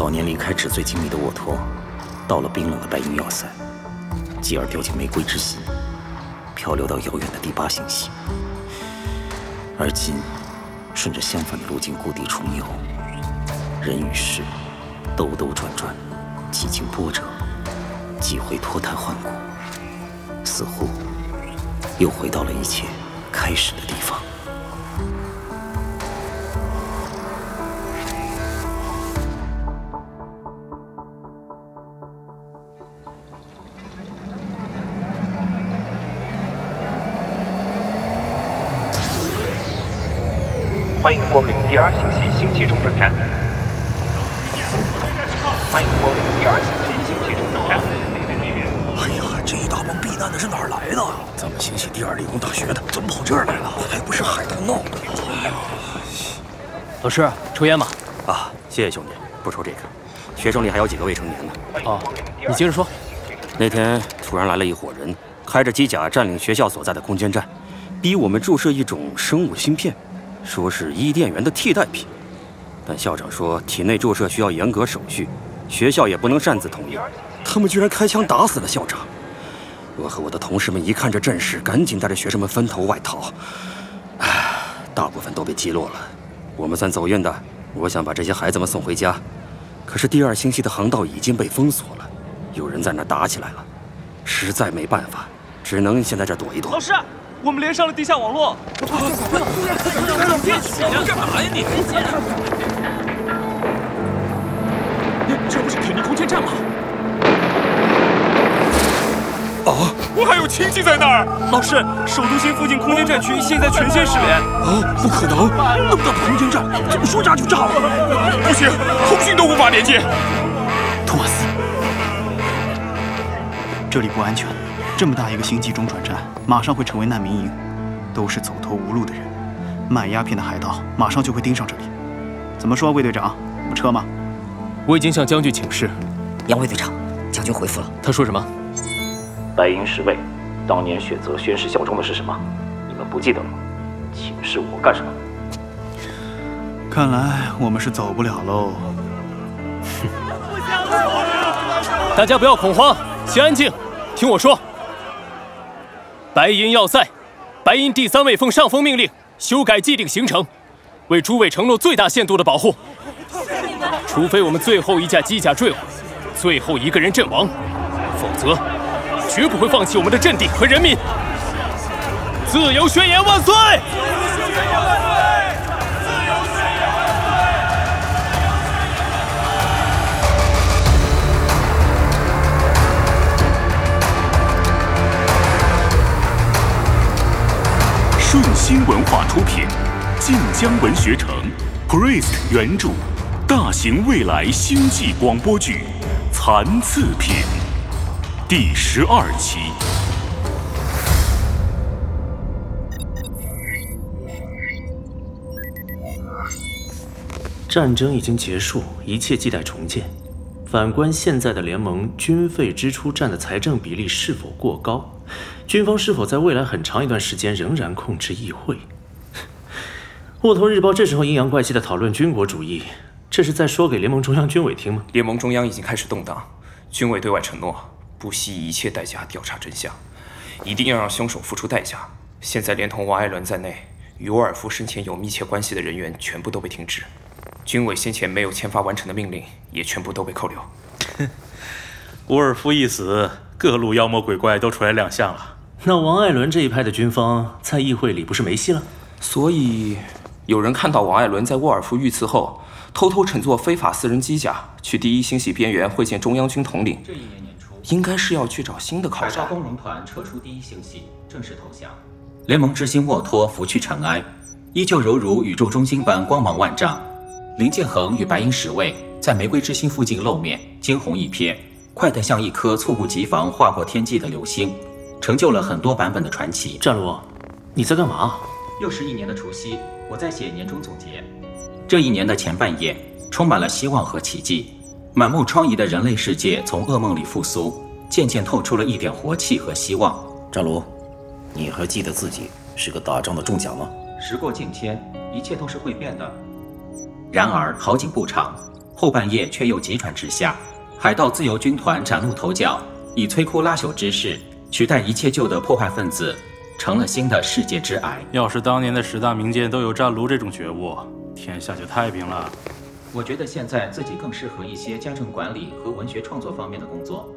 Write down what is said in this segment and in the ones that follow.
早年离开纸醉金迷的沃托，到了冰冷的白银要塞，继而掉进玫瑰之心，漂流到遥远的第八星系，而今顺着相反的路径故地重游，人与事兜兜转转，几经波折，几回脱胎换骨，似乎又回到了一切开始的地方。第二星系星际中转站。欢迎光临第二星系星际中转站。哎呀，这一大帮避难的是哪儿来的？咱们星系第二理工大学的，怎么跑这儿来了？还不是海盗闹的？哎呀，老师，抽烟吗？啊，谢谢兄弟，不抽这个。学生里还有几个未成年呢。哦，你接着说。那天突然来了一伙人，开着机甲占领学校所在的空间站，逼我们注射一种生物芯片。说是伊甸园的替代品，但校长说体内注射需要严格手续，学校也不能擅自同意。他们居然开枪打死了校长！我和我的同事们一看这阵势，赶紧带着学生们分头外逃。唉，大部分都被击落了，我们算走运的。我想把这些孩子们送回家，可是第二星系的航道已经被封锁了，有人在那打起来了，实在没办法，只能先在这躲一躲。老师。我们连上了地下网络。干嘛呀你？这不是肯尼空间站吗？啊！我还有亲戚在那儿。老师，首都星附近空间站区现在全线失联。啊！不可能！那么大的空间站，怎么说炸就炸了？不行，通讯都无法连接。托马斯，这里不安全。这么大一个星际中转站，马上会成为难民营，都是走投无路的人，卖鸦片的海盗马上就会盯上这里。怎么说，魏队长，有车吗？我已经向将军请示。杨卫队长，将军回复了。他说什么？白银侍卫，当年选择宣誓效忠的是什么？你们不记得了？请示我干什么？看来我们是走不了喽。大家不要恐慌，先安静，听我说。白银要塞，白银第三位奉上峰命令修改既定行程，为诸位承诺最大限度的保护。除非我们最后一架机甲坠毁，最后一个人阵亡，否则绝不会放弃我们的阵地和人民。自由宣言万岁！顺心文化出品，晋江文学城，Priest 原著，大型未来星际广播剧《残次品》第十二期。战争已经结束，一切亟待重建。反观现在的联盟，军费支出占的财政比例是否过高？军方是否在未来很长一段时间仍然控制议会？沃托日报这时候阴阳怪气的讨论军国主义，这是在说给联盟中央军委听吗？联盟中央已经开始动荡，军委对外承诺不惜一切代价调查真相，一定要让凶手付出代价。现在连同王艾伦在内，与沃尔夫生前有密切关系的人员全部都被停职，军委先前没有签发完成的命令也全部都被扣留。沃尔夫一死，各路妖魔鬼怪都出来亮相了。那王艾伦这一派的军方在议会里不是没戏了？所以有人看到王艾伦在沃尔夫遇刺后，偷偷乘坐非法私人机甲去第一星系边缘会见中央军统领。这一年年初，应该是要去找新的靠山。海工农团撤出第一星系，正式投降。联盟之星沃托拂去尘埃，依旧犹如宇宙中心般光芒万丈。林建恒与白银十卫在玫瑰之星附近露面，惊鸿一瞥，快得像一颗猝不及防划过天际的流星。成就了很多版本的传奇。战卢，你在干嘛？又是一年的除夕，我在写年终总结。这一年的前半夜，充满了希望和奇迹。满目疮痍的人类世界从噩梦里复苏，渐渐透出了一点活气和希望。战卢，你还记得自己是个打仗的重甲吗？时过境迁，一切都是会变的。然而好景不长，后半夜却又急转直下，海盗自由军团崭露头角，以摧枯拉朽之势取代一切旧的破坏分子，成了新的世界之癌。要是当年的十大名剑都有战卢这种觉悟，天下就太平了。我觉得现在自己更适合一些家政管理和文学创作方面的工作。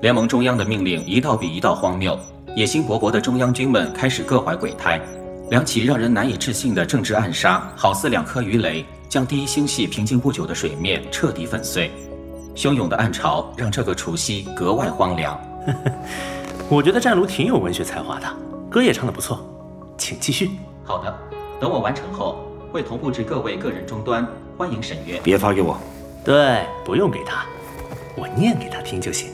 联盟中央的命令一道比一道荒谬，野心勃勃的中央军们开始各怀鬼胎。两起让人难以置信的政治暗杀，好似两颗鱼雷，将第一星系平静不久的水面彻底粉碎。汹涌的暗潮让这个除夕格外荒凉。我觉得战卢挺有文学才华的，歌也唱得不错，请继续。好的，等我完成后，会同步至各位个人终端，欢迎审阅。别发给我。对，不用给他，我念给他听就行。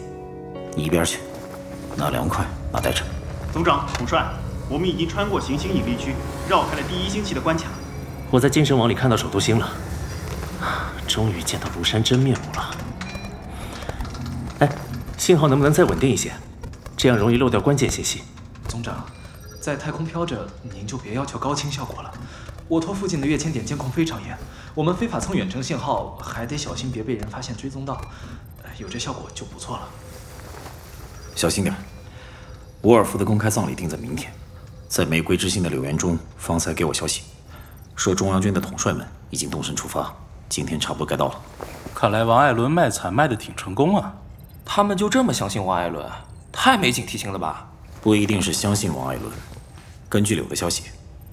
你一边去，拿凉快，拿带着。总长，统帅。我们已经穿过行星引力区，绕开了第一星系的关卡。我在精神网里看到首都星了，终于见到庐山真面目了。哎，信号能不能再稳定一些？这样容易漏掉关键信息。总长，在太空飘着，您就别要求高清效果了。我托附近的跃迁点监控非常严，我们非法蹭远程信号，还得小心别被人发现追踪到。有这效果就不错了。小心点。沃尔夫的公开葬礼定在明天。在玫瑰之心的柳园中，方才给我消息，说中央军的统帅们已经动身出发，今天差不多该到了。看来王艾伦卖惨卖的挺成功啊！他们就这么相信王艾伦？太没警惕性了吧？不一定是相信王艾伦。根据柳的消息，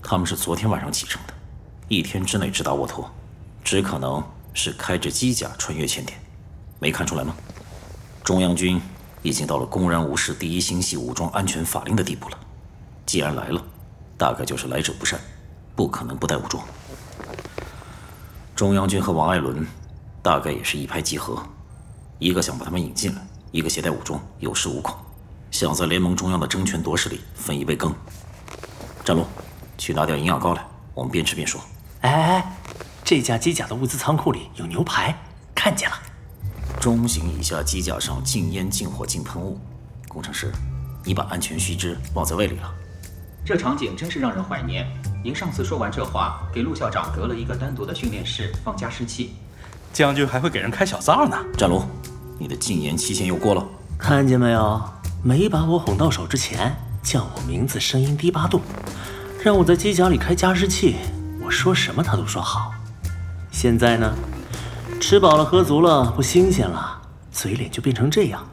他们是昨天晚上启程的，一天之内直达沃托，只可能是开着机甲穿越前点。没看出来吗？中央军已经到了公然无视第一星系武装安全法令的地步了。既然来了，大概就是来者不善，不可能不带武装。中央军和王艾伦大概也是一拍即合，一个想把他们引进来，一个携带武装，有恃无恐，想在联盟中央的争权夺势里分一杯羹。战龙，去拿点营养膏来，我们边吃边说。哎哎哎，这架机甲的物资仓库里有牛排，看见了。中型以下机甲上禁烟、禁火、禁喷雾。工程师，你把安全须知忘在胃里了。这场景真是让人怀念。您上次说完这话，给陆校长隔了一个单独的训练室放加湿器。将军还会给人开小灶呢。战龙，你的禁言期限又过了。看见没有？没把我哄到手之前，叫我名字声音低八度，让我在机甲里开加湿器，我说什么他都说好。现在呢，吃饱了喝足了，不新鲜了，嘴脸就变成这样。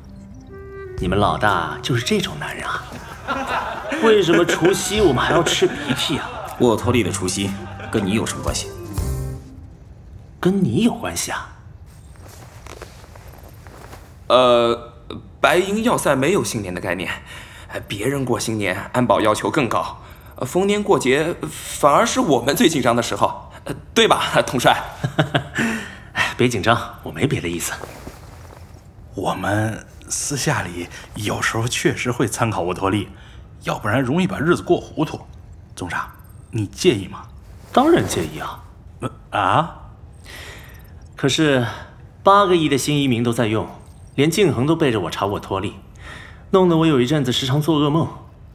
你们老大就是这种男人啊。为什么除夕我们还要吃鼻涕啊？沃托利的除夕跟你有什么关系？跟你有关系啊？呃，白银要塞没有新年的概念，别人过新年安保要求更高，逢年过节反而是我们最紧张的时候，对吧，统帅？哎，别紧张，我没别的意思。我们私下里有时候确实会参考沃托利。要不然容易把日子过糊涂，总长，你介意吗？当然介意啊！啊？可是八个亿的新移民都在用，连静恒都背着我查沃托利，弄得我有一阵子时常做噩梦，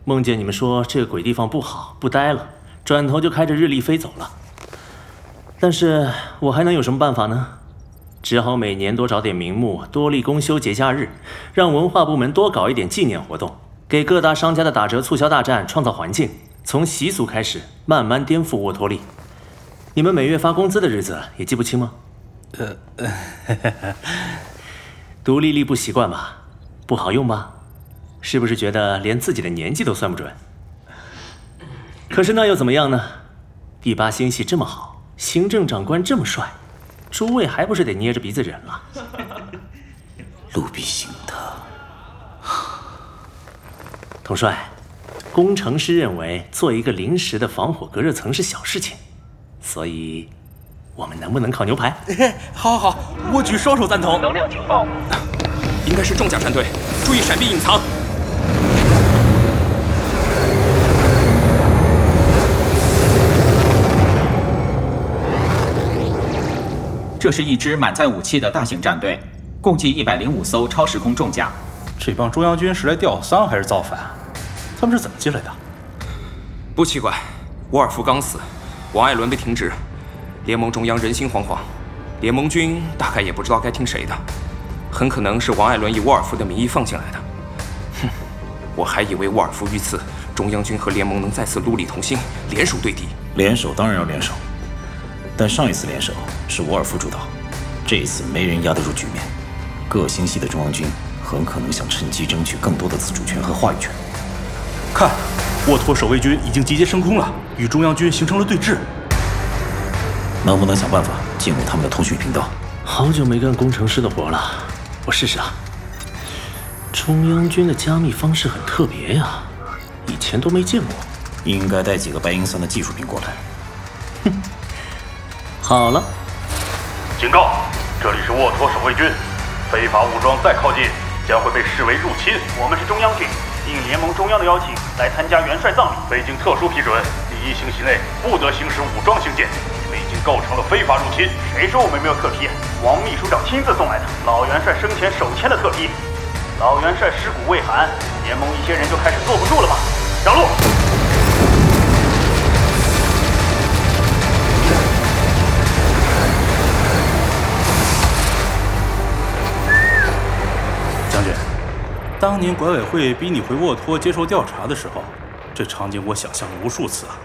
梦见你们说这个鬼地方不好，不待了，转头就开着日历飞走了。但是我还能有什么办法呢？只好每年多找点名目，多立公休节假日，让文化部门多搞一点纪念活动。给各大商家的打折促销大战创造环境，从习俗开始，慢慢颠覆沃托利。你们每月发工资的日子也记不清吗？呃，独立历不习惯吧？不好用吧？是不是觉得连自己的年纪都算不准？可是那又怎么样呢？第八星系这么好，行政长官这么帅，诸位还不是得捏着鼻子忍了？陆必行的。统帅，工程师认为做一个临时的防火隔热层是小事情，所以，我们能不能烤牛排？好，好，好，我举双手赞同。能量警报，应该是重甲战队，注意闪避隐藏。这是一支满载武器的大型战队，共计一百零五艘超时空重甲。这帮中央军是来吊丧还是造反？他们是怎么进来的？不奇怪，沃尔夫刚死，王艾伦被停职，联盟中央人心惶惶。联盟军大概也不知道该听谁的，很可能是王艾伦以沃尔夫的名义放进来的。哼，我还以为沃尔夫遇刺，中央军和联盟能再次戮力同心，联手对敌。联手当然要联手，但上一次联手是沃尔夫主导，这一次没人压得住局面。各星系的中央军很可能想趁机争取更多的自主权和话语权。看，沃托守卫军已经集结升空了，与中央军形成了对峙。能不能想办法进入他们的通讯频道？好久没干工程师的活了，我试试啊。中央军的加密方式很特别呀，以前都没见过。应该带几个白银酸的技术兵过来。哼，好了。警告，这里是沃托守卫军，非法武装再靠近将会被视为入侵。我们是中央军，应联盟中央的邀请来参加元帅葬礼。未经特殊批准，第一星系内不得行使武装行舰。构成了非法入侵。谁说我们没有特批？王秘书长亲自送来的，老元帅生前手签的特批。老元帅尸骨未寒，联盟一些人就开始坐不住了吧？让路！将军，当年管委会逼你回沃托接受调查的时候，这场景我想象了无数次啊。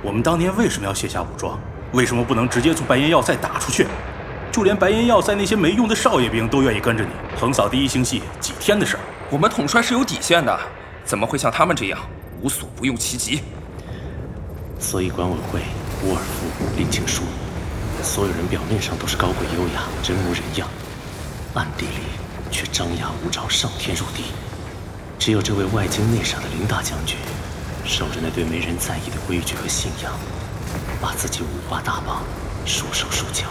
我们当年为什么要卸下武装？为什么不能直接从白银要塞打出去？就连白银要塞那些没用的少爷兵都愿意跟着你横扫第一星系，几天的事儿。我们统帅是有底线的，怎么会像他们这样无所不用其极？所以管委会、沃尔夫、林青书，所有人表面上都是高贵优雅、人模人样，暗地里却张牙舞爪、上天入地。只有这位外精内傻的林大将军，守着那对没人在意的规矩和信仰。把自己五花大绑，束手束脚。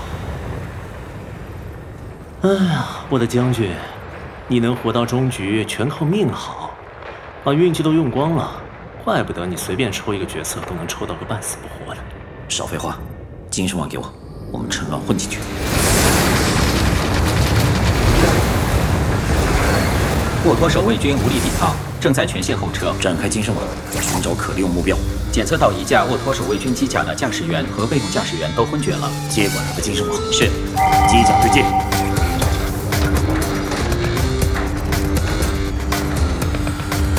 哎呀，我的将军，你能活到终局，全靠命好，把运气都用光了，怪不得你随便抽一个角色都能抽到个半死不活的。少废话，精神网给我，我们趁乱混进去。沃托守卫军无力抵抗，正在全线后撤，展开精神网，寻找可利用目标。检测到一架沃托守卫军机甲的驾驶员和被动驾驶员都昏厥了，接管他的精神网。是，机甲对接，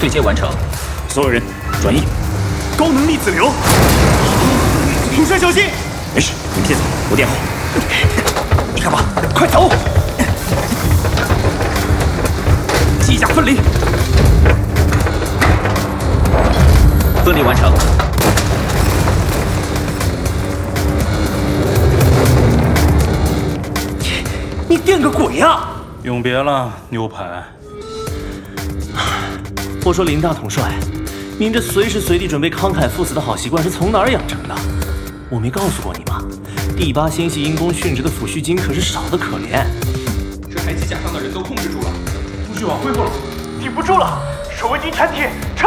对接完成。所有人转移。高能粒子流，统帅小心！没事，你们先走，我垫后。你干嘛？快走！机甲分离，分离完成。你你电个鬼呀！永别了，牛排。我说林大统帅，您这随时随地准备慷慨赴死的好习惯是从哪儿养成的？我没告诉过你吗？第八星系因公殉职的抚恤金可是少得可怜。通讯网恢复了，顶不住了，守卫军全体撤！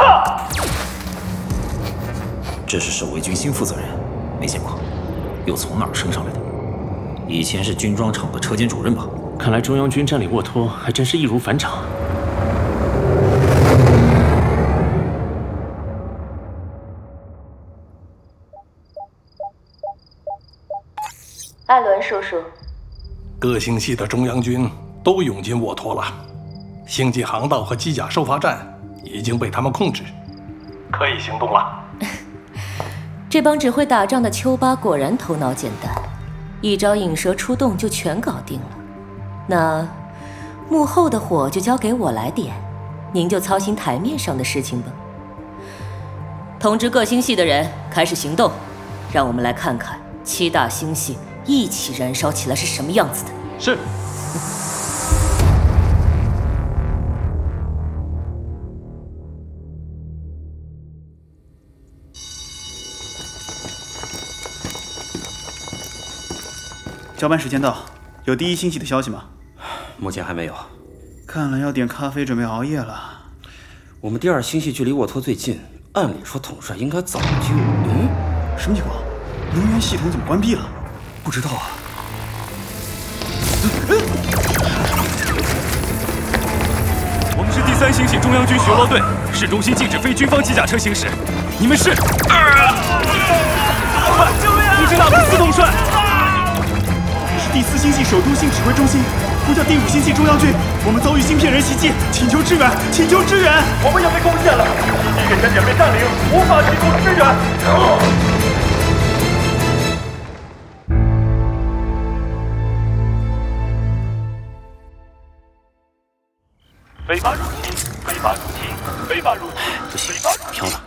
这是守卫军新负责人，没见过，又从哪儿升上来的？以前是军装厂的车间主任吧？看来中央军占领沃托还真是易如反掌。艾伦叔叔，各星系的中央军都涌进沃托了，星际航道和机甲收发站已经被他们控制，可以行动了。这帮只会打仗的丘巴果然头脑简单，一招引蛇出洞就全搞定了。那幕后的火就交给我来点，您就操心台面上的事情吧。通知各星系的人开始行动，让我们来看看七大星系。一起燃烧起来是什么样子的？是。交班时间到，有第一星系的消息吗？目前还没有。看来要点咖啡准备熬夜了。我们第二星系距离沃托最近，按理说统帅应该早就……嗯，什么情况？能源系统怎么关闭了？不知道啊。我们是第三星系中央军巡逻队，市中心禁止非军方机甲车行驶。你们是？救首都星指挥中心，呼叫第五星系中央军，我们遭遇芯片人袭击，请求支援，请求支援！我们要被攻陷了，基地点点被占领，无法提供支援。非法入侵！非法入侵！非法入侵！不行，飘了。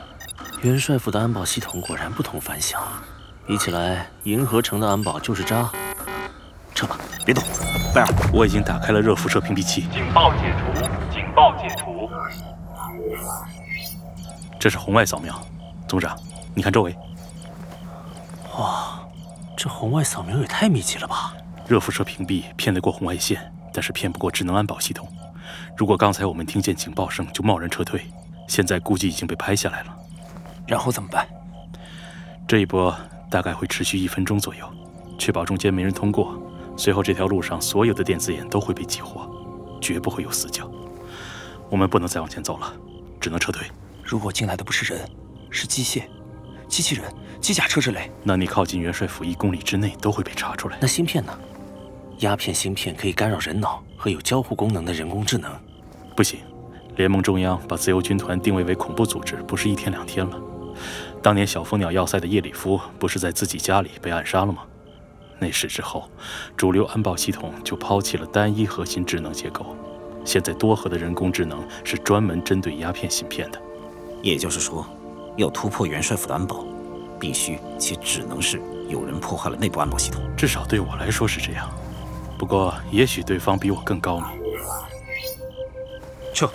元帅府的安保系统果然不同凡响，比起来，银河城的安保就是渣。撤吧，别动。贝尔，我已经打开了热辐射屏蔽器。警报解除！警报解除！这是红外扫描，总长，你看周围。哇，这红外扫描也太密集了吧！热辐射屏蔽骗得过红外线，但是骗不过智能安保系统。如果刚才我们听见警报声就贸然撤退，现在估计已经被拍下来了。然后怎么办？这一波大概会持续一分钟左右，确保中间没人通过。随后这条路上所有的电子眼都会被激活，绝不会有死角。我们不能再往前走了，只能撤退。如果进来的不是人，是机械、机器人、机甲车之类，那你靠近元帅府一公里之内都会被查出来。那芯片呢？鸦片芯片可以干扰人脑和有交互功能的人工智能。不行，联盟中央把自由军团定位为恐怖组织，不是一天两天了。当年小蜂鸟要塞的叶里夫不是在自己家里被暗杀了吗？那时之后，主流安保系统就抛弃了单一核心智能结构，现在多核的人工智能是专门针对鸦片芯片的。也就是说，要突破元帅府的安保，必须且只能是有人破坏了内部安保系统。至少对我来说是这样。不过，也许对方比我更高明。撤。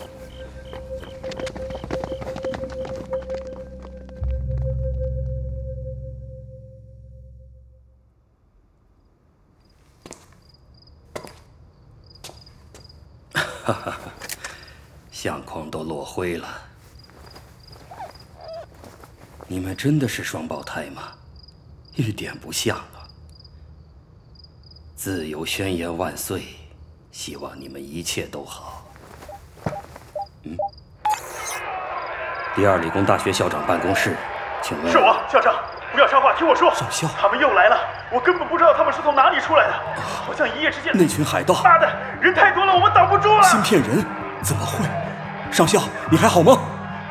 哈哈，相框都落灰了。你们真的是双胞胎吗？一点不像啊！自由宣言万岁！希望你们一切都好。嗯。第二理工大学校长办公室，请问。是我，校长，不要插话，听我说。少校，他们又来了，我根本不知道他们是从哪里出来的，好像一夜之间。那群海盗。妈的，人太多了，我们挡不住了。芯片人？怎么会？上校，你还好吗？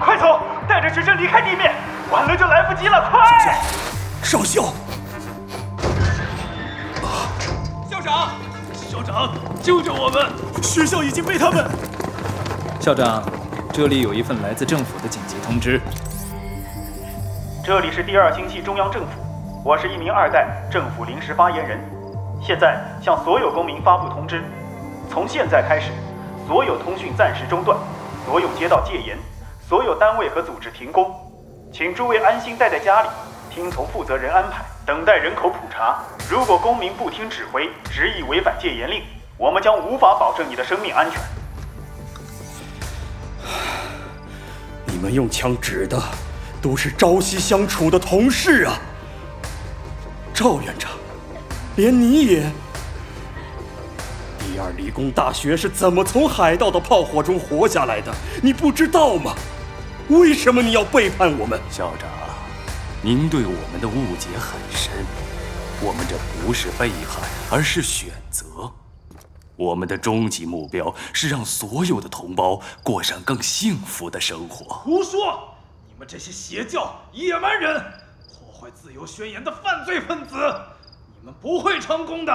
快走，带着学生离开地面，晚了就来不及了，快！上校。校长，校长，救救我们！学校已经被他们。校长，这里有一份来自政府的紧急通知。这里是第二星系中央政府，我是一名二代政府临时发言人，现在向所有公民发布通知：从现在开始，所有通讯暂时中断，所有街道戒严，所有单位和组织停工，请诸位安心待在家里，听从负责人安排，等待人口普查。如果公民不听指挥，执意违反戒严令，我们将无法保证你的生命安全。你们用枪指的。都是朝夕相处的同事啊，赵院长，连你也。第二理工大学是怎么从海盗的炮火中活下来的？你不知道吗？为什么你要背叛我们？校长，您对我们的误解很深。我们这不是背叛，而是选择。我们的终极目标是让所有的同胞过上更幸福的生活。胡说！你们这些邪教野蛮人，破坏自由宣言的犯罪分子，你们不会成功的。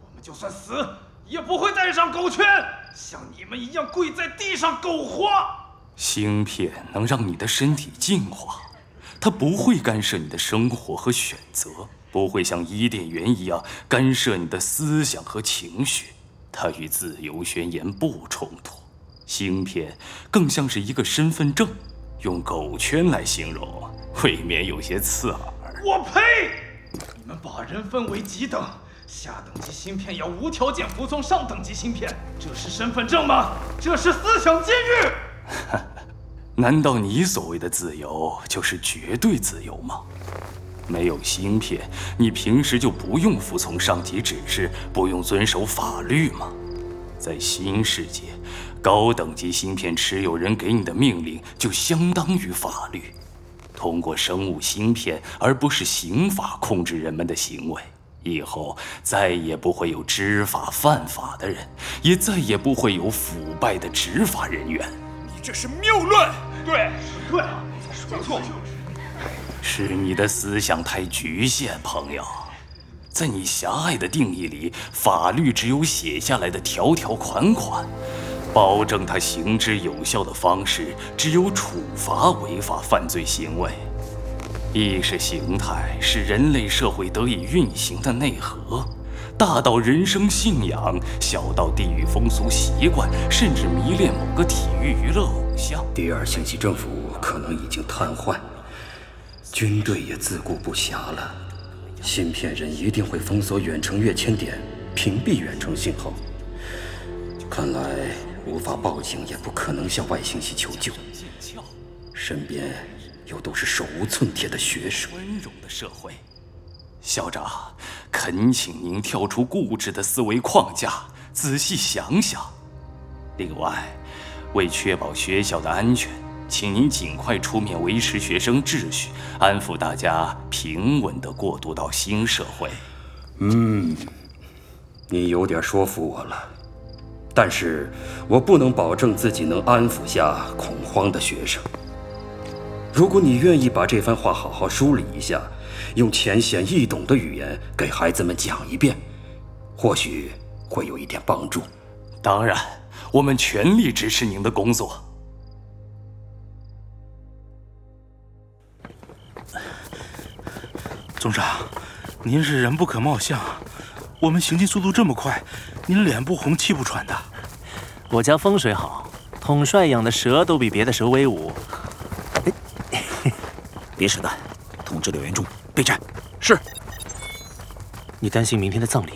我们就算死，也不会戴上狗圈，像你们一样跪在地上苟活。芯片能让你的身体进化，它不会干涉你的生活和选择，不会像伊甸园一样干涉你的思想和情绪。它与自由宣言不冲突。芯片更像是一个身份证。用狗圈来形容，未免有些刺耳。我呸！你们把人分为几等？下等级芯片要无条件服从上等级芯片，这是身份证吗？这是思想监狱！难道你所谓的自由就是绝对自由吗？没有芯片，你平时就不用服从上级指示，不用遵守法律吗？在新世界。高等级芯片持有人给你的命令就相当于法律。通过生物芯片而不是刑法控制人们的行为，以后再也不会有知法犯法的人，也再也不会有腐败的执法人员。你这是谬论！对，对，没错，是你的思想太局限，朋友。在你狭隘的定义里，法律只有写下来的条条款款，保证它行之有效的方式只有处罚违法犯罪行为。意识形态是人类社会得以运行的内核，大到人生信仰，小到地域风俗习惯，甚至迷恋某个体育娱乐偶像。第二星系政府可能已经瘫痪，军队也自顾不暇了，芯片人一定会封锁远程跃迁点，屏蔽远程信号。看来无法报警，也不可能向外星系求救，身边。又都是手无寸铁的学生。温柔的社会，校长，恳请您跳出固执的思维框架，仔细想想。另外，为确保学校的安全，请您尽快出面维持学生秩序，安抚大家，平稳地过渡到新社会。嗯，你有点说服我了，但是我不能保证自己能安抚下恐慌的学生。如果你愿意把这番话好好梳理一下，用浅显易懂的语言给孩子们讲一遍，或许会有一点帮助。当然，我们全力支持您的工作。总长，您是人不可貌相，我们行进速度这么快，您脸不红气不喘的。我家风水好，统帅养的蛇都比别的蛇威武。别扯淡，通知柳元忠备战。是。你担心明天的葬礼？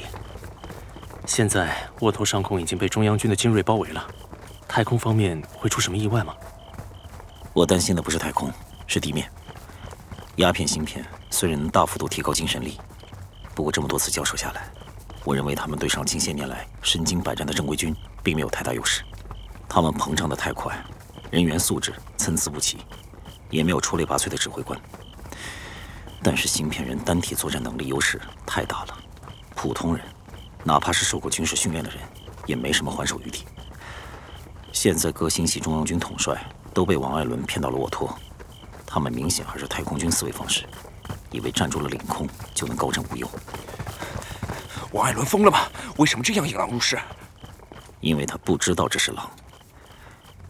现在沃头上空已经被中央军的精锐包围了，太空方面会出什么意外吗？我担心的不是太空，是地面。鸦片芯片虽然能大幅度提高精神力，不过这么多次交手下来，我认为他们对上近些年来身经百战的正规军并没有太大优势。他们膨胀的太快，人员素质参差不齐。也没有出类拔萃的指挥官，但是芯片人单体作战能力优势太大了，普通人，哪怕是受过军事训练的人，也没什么还手余地。现在各星系中央军统帅都被王艾伦骗到了沃托，他们明显还是太空军思维方式，以为占住了领空就能高枕无忧。王艾伦疯了吗？为什么这样引狼入室？因为他不知道这是狼。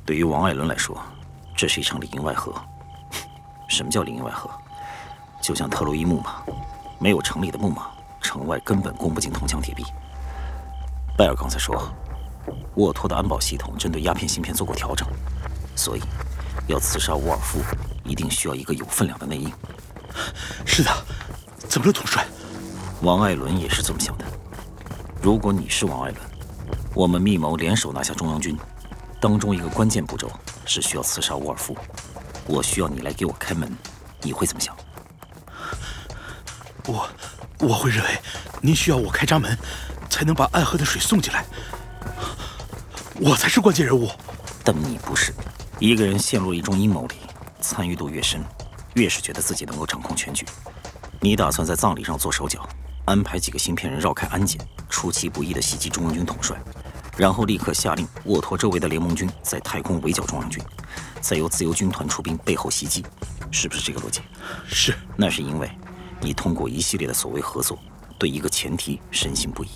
对于王艾伦来说，这是一场里应外合。什么叫里应外合？就像特洛伊木马，没有城里的木马，城外根本攻不进铜墙铁壁。拜尔刚才说，沃托的安保系统针对鸦片芯片做过调整，所以要刺杀沃尔夫，一定需要一个有分量的内应。是的，怎么了，统帅？王艾伦也是这么想的。如果你是王艾伦，我们密谋联手拿下中央军，当中一个关键步骤是需要刺杀沃尔夫。我需要你来给我开门，你会怎么想？我我会认为，您需要我开闸门，才能把爱喝的水送进来。我才是关键人物，但你不是。一个人陷入一种阴谋里，参与度越深，越是觉得自己能够掌控全局。你打算在葬礼上做手脚，安排几个芯片人绕开安检，出其不意的袭击中央军统帅，然后立刻下令沃托周围的联盟军在太空围剿中央军。再由自由军团出兵背后袭击，是不是这个逻辑？是。那是因为，你通过一系列的所谓合作，对一个前提深信不疑，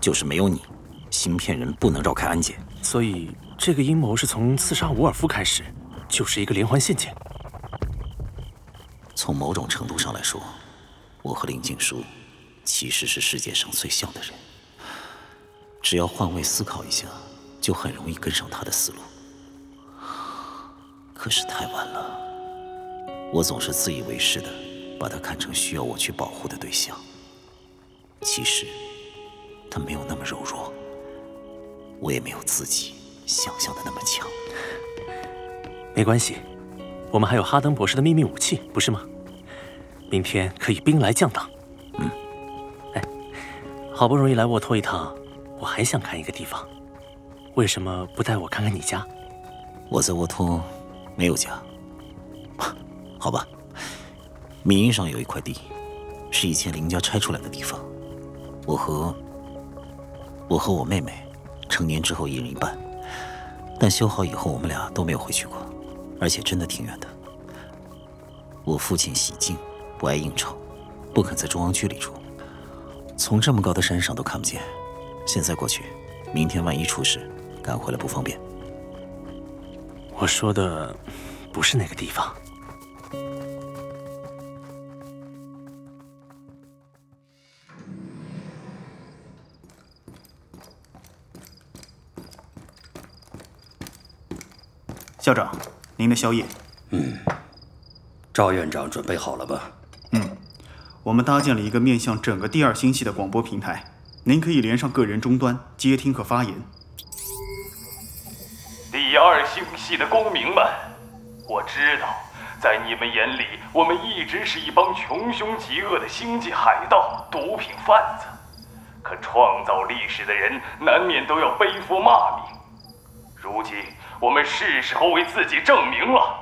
就是没有你，芯片人不能绕开安检。所以，这个阴谋是从刺杀伍尔夫开始，就是一个连环陷阱。从某种程度上来说，我和林静书其实是世界上最像的人。只要换位思考一下，就很容易跟上他的思路。可是太晚了，我总是自以为是的把他看成需要我去保护的对象。其实他没有那么柔弱，我也没有自己想象的那么强。没关系，我们还有哈登博士的秘密武器，不是吗？明天可以兵来将挡。嗯。哎，好不容易来沃托一趟，我还想看一个地方，为什么不带我看看你家？我在沃托。没有家，好吧。名义上有一块地，是以前林家拆出来的地方，我和我和我妹妹成年之后一人一半，但修好以后我们俩都没有回去过，而且真的挺远的。我父亲喜静，不爱应酬，不肯在中央区里住，从这么高的山上都看不见。现在过去，明天万一出事，赶回来不方便。我说的不是那个地方。校长，您的宵夜。嗯，赵院长准备好了吗？嗯，我们搭建了一个面向整个第二星系的广播平台，您可以连上个人终端接听和发言。系的公民们，我知道，在你们眼里，我们一直是一帮穷凶极恶的星际海盗、毒品贩子。可创造历史的人，难免都要背负骂名。如今，我们是时候为自己证明了。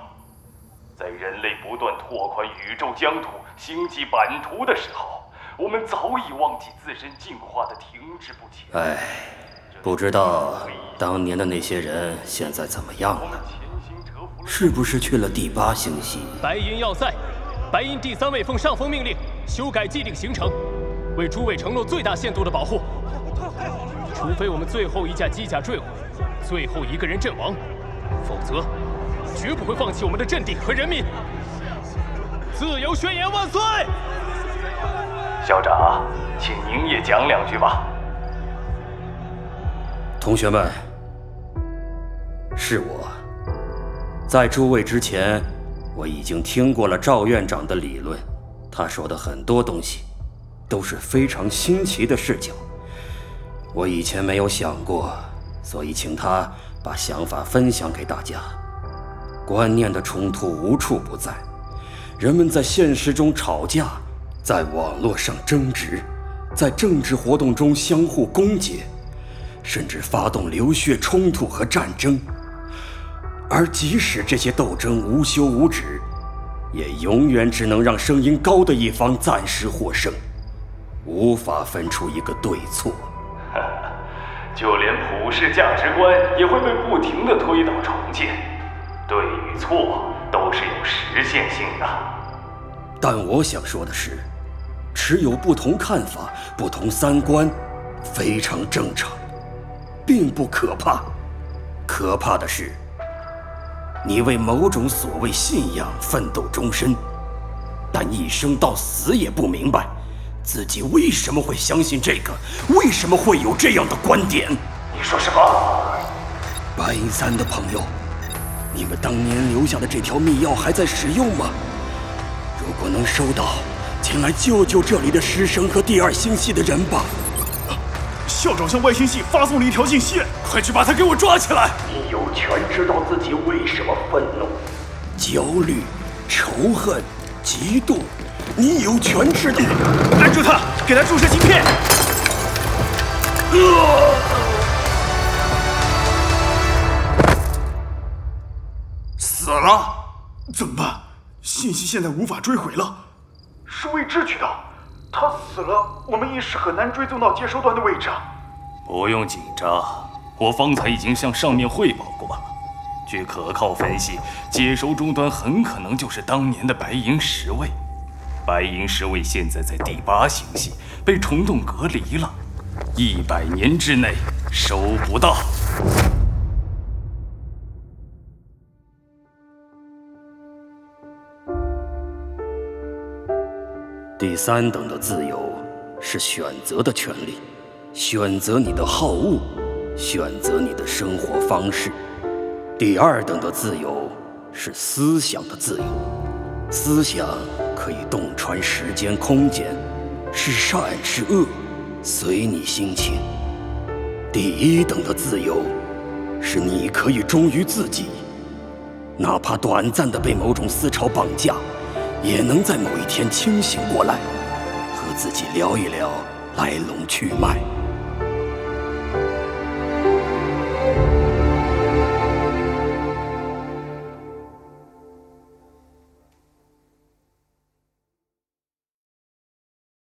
在人类不断拓宽宇宙疆土、星际版图的时候，我们早已忘记自身进化的停滞不前。哎，不知道当年的那些人现在怎么样了？是不是去了第八星系？白银要塞，白银第三位奉上峰命令修改既定行程，为诸位承诺最大限度的保护。除非我们最后一架机甲坠毁，最后一个人阵亡，否则。绝不会放弃我们的阵地和人民。自由宣言万岁！校长，请您也讲两句吧。同学们，是我。在诸位之前，我已经听过了赵院长的理论，他说的很多东西都是非常新奇的事情，我以前没有想过，所以请他把想法分享给大家。观念的冲突无处不在，人们在现实中吵架，在网络上争执，在政治活动中相互攻讦，甚至发动流血冲突和战争。而即使这些斗争无休无止，也永远只能让声音高的一方暂时获胜，无法分出一个对错。就连普世价值观也会被不停的推倒重建。对与错都是有实现性的，但我想说的是，持有不同看法、不同三观，非常正常，并不可怕。可怕的是，你为某种所谓信仰奋斗终身，但一生到死也不明白自己为什么会相信这个，为什么会有这样的观点。你说什么？白银三的朋友。你们当年留下的这条密钥还在使用吗？如果能收到，请来救救这里的师生和第二星系的人吧。校长向外星系发送了一条信息，快去把他给我抓起来！你有权知道自己为什么愤怒、焦虑、仇恨、嫉妒，你有权知道。拦住他，给他注射芯片。死了，怎么办？信息现在无法追回了。是未知渠道，他死了，我们一时很难追踪到接收端的位置。不用紧张，我方才已经向上面汇报过了。据可靠分析，接收终端很可能就是当年的白银十位。白银十位现在在第八星系，被虫洞隔离了，一百年之内收不到。第三等的自由是选择的权利，选择你的好恶，选择你的生活方式。第二等的自由是思想的自由，思想可以洞穿时间空间，是善是恶，随你心情。第一等的自由是你可以忠于自己，哪怕短暂的被某种思潮绑架。也能在某一天清醒过来，和自己聊一聊来龙去脉。